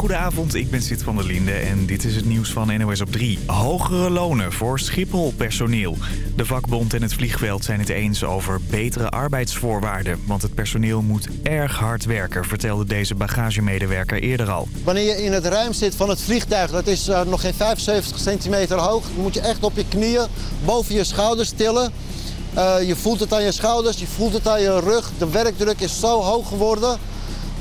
goedenavond. Ik ben Sid van der Linde en dit is het nieuws van NOS op 3. Hogere lonen voor Schiphol-personeel. De vakbond en het vliegveld zijn het eens over betere arbeidsvoorwaarden. Want het personeel moet erg hard werken, vertelde deze bagagemedewerker eerder al. Wanneer je in het ruim zit van het vliegtuig, dat is uh, nog geen 75 centimeter hoog... moet je echt op je knieën boven je schouders tillen... Uh, je voelt het aan je schouders, je voelt het aan je rug. De werkdruk is zo hoog geworden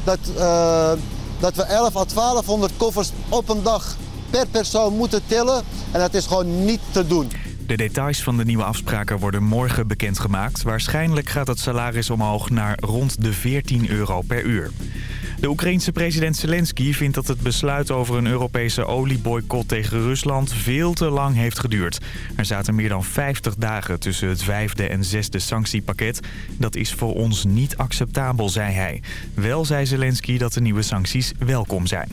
dat, uh, dat we 11 à 1200 koffers op een dag per persoon moeten tillen. En dat is gewoon niet te doen. De details van de nieuwe afspraken worden morgen bekendgemaakt. Waarschijnlijk gaat het salaris omhoog naar rond de 14 euro per uur. De Oekraïense president Zelensky vindt dat het besluit over een Europese olieboycott tegen Rusland veel te lang heeft geduurd. Er zaten meer dan 50 dagen tussen het vijfde en zesde sanctiepakket. Dat is voor ons niet acceptabel, zei hij. Wel zei Zelensky dat de nieuwe sancties welkom zijn.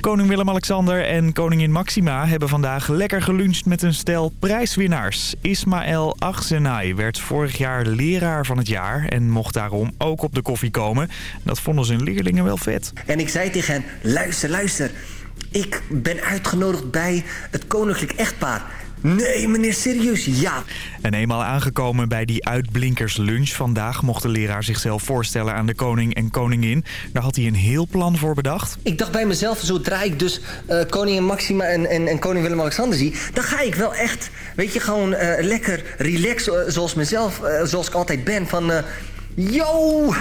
Koning Willem-Alexander en koningin Maxima hebben vandaag lekker geluncht met een stel prijswinnaars. Ismaël Achzenay werd vorig jaar leraar van het jaar en mocht daarom ook op de koffie komen. Dat vonden zijn leerlingen wel vet. En ik zei tegen hen, luister, luister. Ik ben uitgenodigd bij het koninklijk echtpaar. Nee, meneer, serieus, ja. En eenmaal aangekomen bij die uitblinkerslunch vandaag... mocht de leraar zichzelf voorstellen aan de koning en koningin. Daar had hij een heel plan voor bedacht. Ik dacht bij mezelf, zodra ik dus uh, koningin Maxima en, en, en koning Willem-Alexander zie... dan ga ik wel echt, weet je, gewoon uh, lekker relaxen uh, zoals mezelf, zoals ik altijd ben. Van, yo,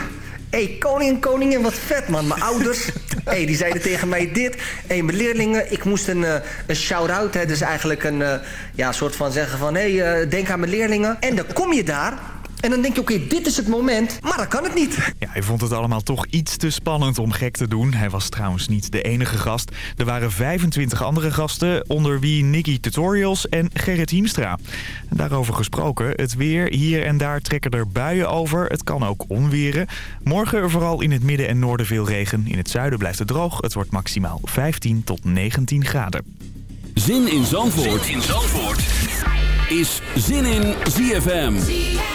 hey, koning en koningin, wat vet man. Mijn ouders, hey, die zeiden tegen mij dit. hey, mijn leerlingen, ik moest een, uh, een shout-out. Dus eigenlijk een uh, ja, soort van zeggen van... hé, hey, uh, denk aan mijn leerlingen. En dan kom je daar... En dan denk je, oké, okay, dit is het moment, maar dat kan het niet. Ja, hij vond het allemaal toch iets te spannend om gek te doen. Hij was trouwens niet de enige gast. Er waren 25 andere gasten, onder wie Nicky Tutorials en Gerrit Hiemstra. Daarover gesproken, het weer. Hier en daar trekken er buien over. Het kan ook onweren. Morgen vooral in het midden en noorden veel regen. In het zuiden blijft het droog. Het wordt maximaal 15 tot 19 graden. Zin in Zandvoort, zin in Zandvoort. is Zin in ZFM.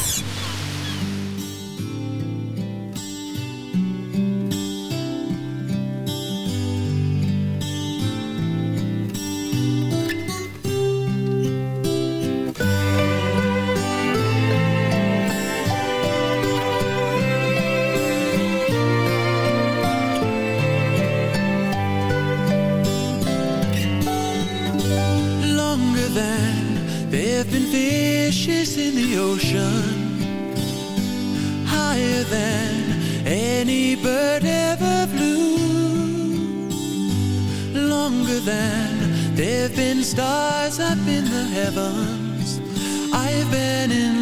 than there've been stars up in the heavens. I've been in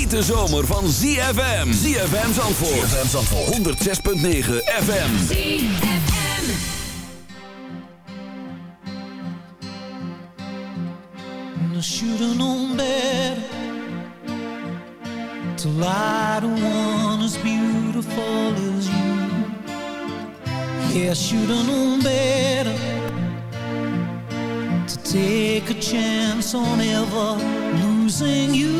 hete zomer van ZFM. ZFM Zandvoort. ZFM Zandvoort. 106.9 FM. ZFM. I should've known better To lie to one as beautiful as you Yeah, I should've known better To take a chance on ever losing you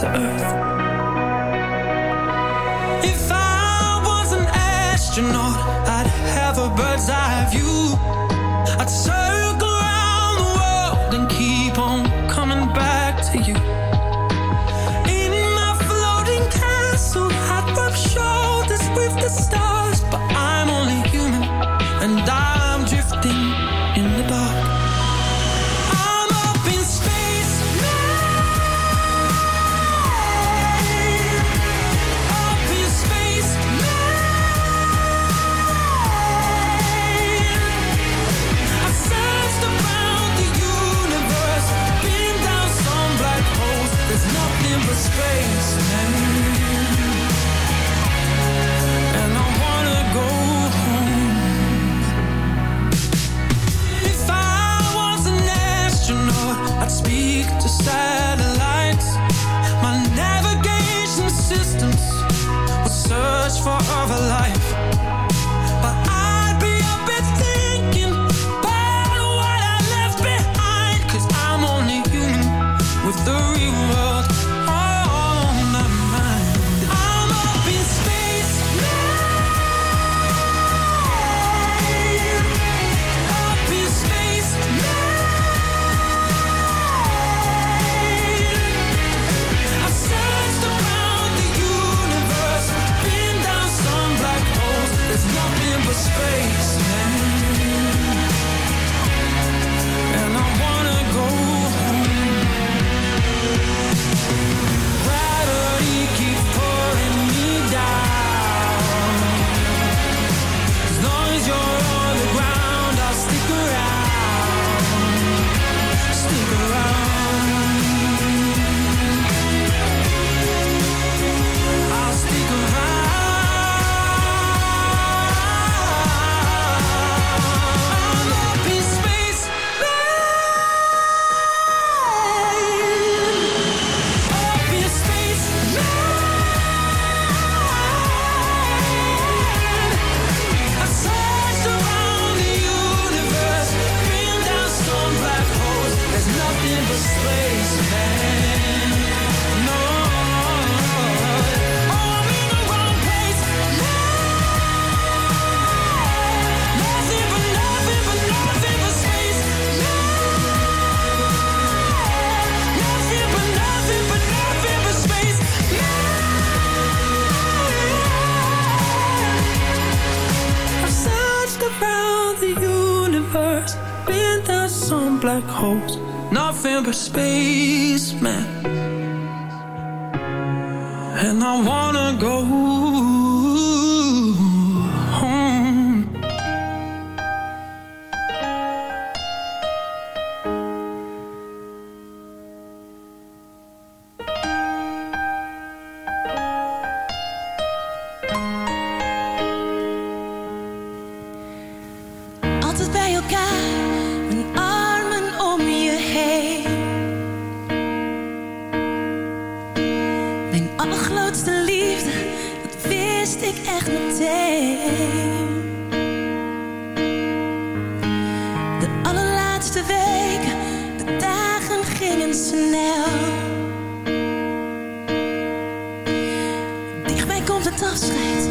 to earth. If I Dichtbij komt het afscheid,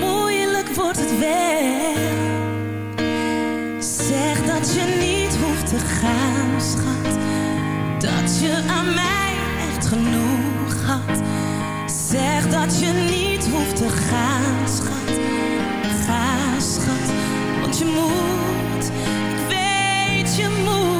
moeilijk wordt het wel. Zeg dat je niet hoeft te gaan, schat, dat je aan mij echt genoeg had. Zeg dat je niet hoeft te gaan, schat, gaan, schat, want je moet, ik weet je moet.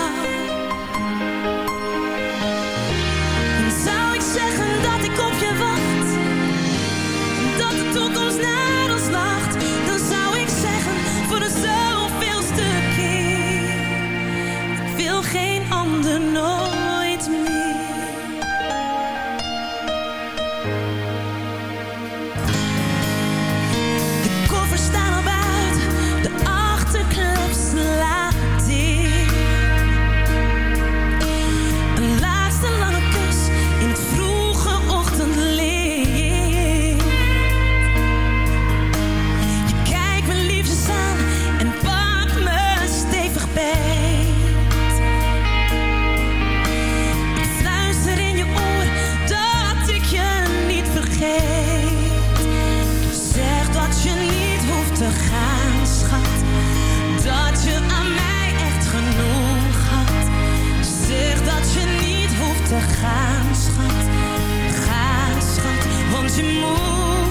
Ga, schat, ga, schat, want je moet.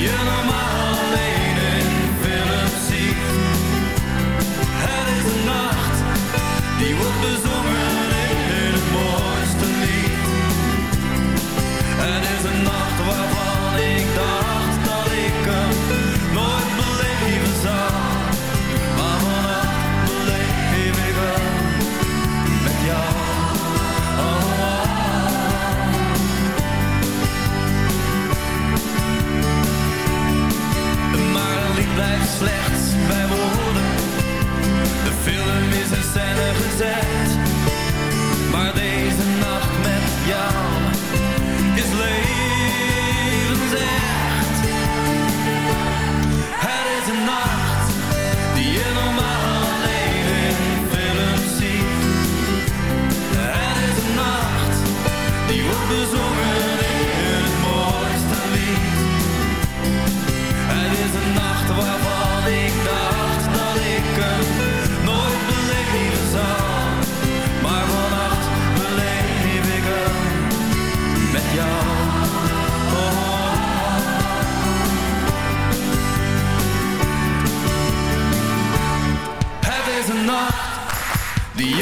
je normaal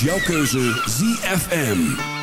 jouw keuze ZFM.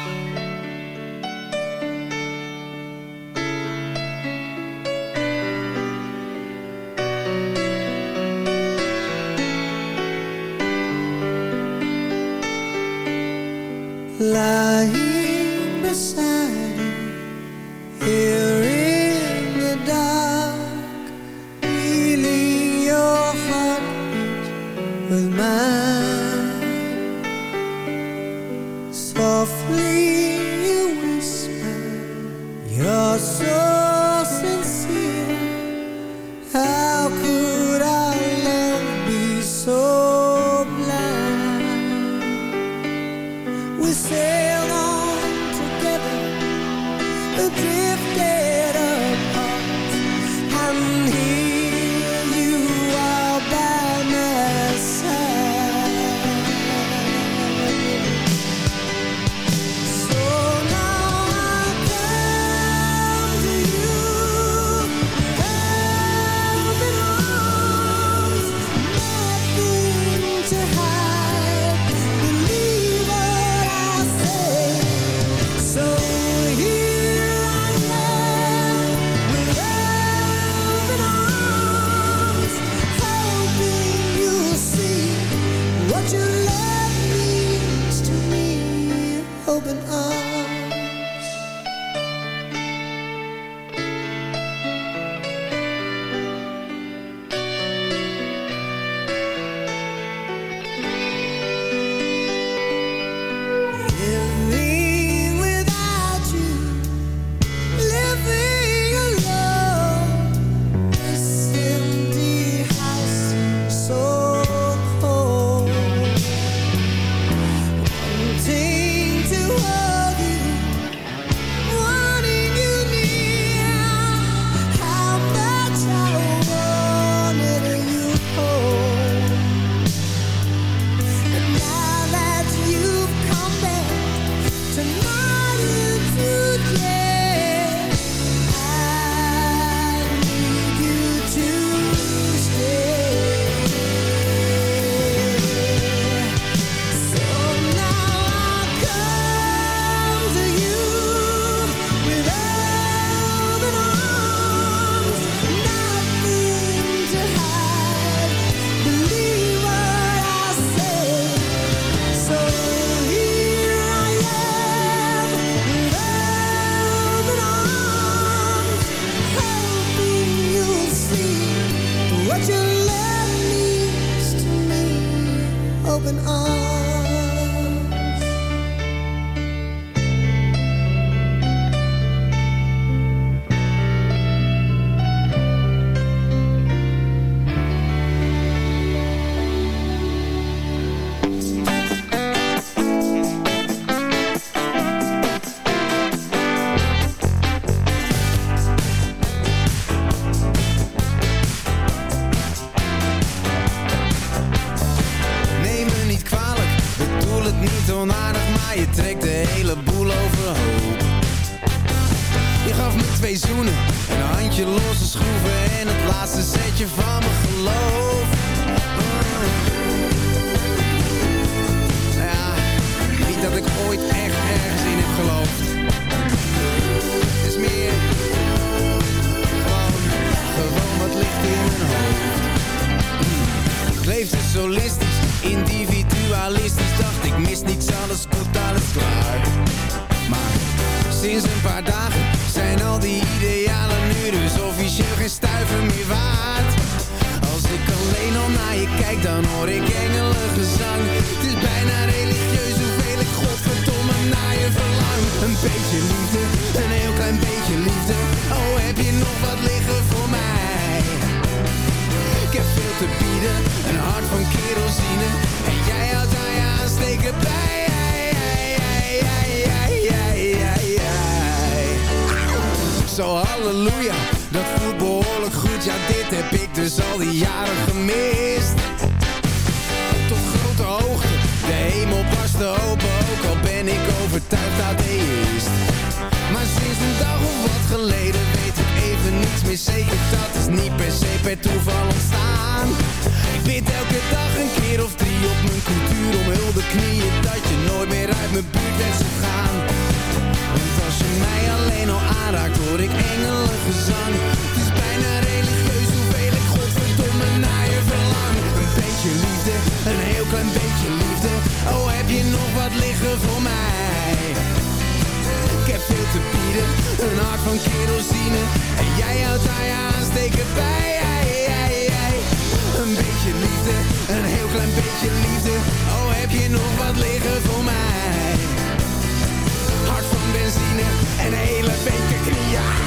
Een hart van kerosine. En jij houdt aan je aansteken. Bij Zo halleluja, dat voelt behoorlijk goed. Ja dit heb ik dus al die jaren gemist. Tot grote hoogte, de hemel barstte open. Ook al ben ik overtuigd atheïst Maar sinds een dag of wat geleden weet ik even niets meer zeker. Dat is niet per se per toeval ontstaan Bid elke dag een keer of drie op mijn cultuur om hulde knieën Dat je nooit meer uit mijn buurt bent zou gaan Want als je mij alleen al aanraakt hoor ik engelengezang. Het is bijna religieus hoeveel ik godverdomme naar je verlang. Een beetje liefde, een heel klein beetje liefde. Oh heb je nog wat liggen voor mij? Ik heb veel te bieden, een hart van kerosine. En jij houdt aan je aansteken bij. Een beetje liefde, een heel klein beetje liefde. Oh, heb je nog wat liggen voor mij? Hart van benzine en hele beker knieën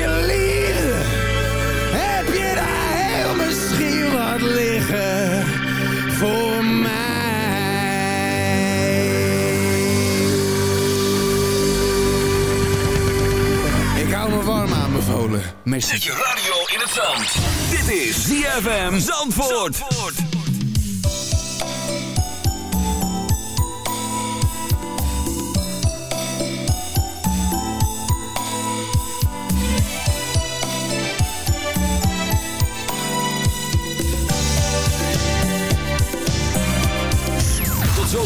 liefde. Heb je daar heel misschien wat liggen voor mij? Ik hou me warm aan mijn volen. Merci. Zet je radio in het zand. Dit is ZFM Zandvoort. Tot